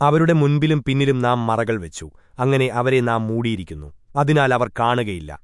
അവരുടെ മുൻപിലും പിന്നിലും നാം മറകൾ വെച്ചു. അങ്ങനെ അവരെ നാം മൂടിയിരിക്കുന്നു. അതിനാൽ അവർ കാണുകയില്ല.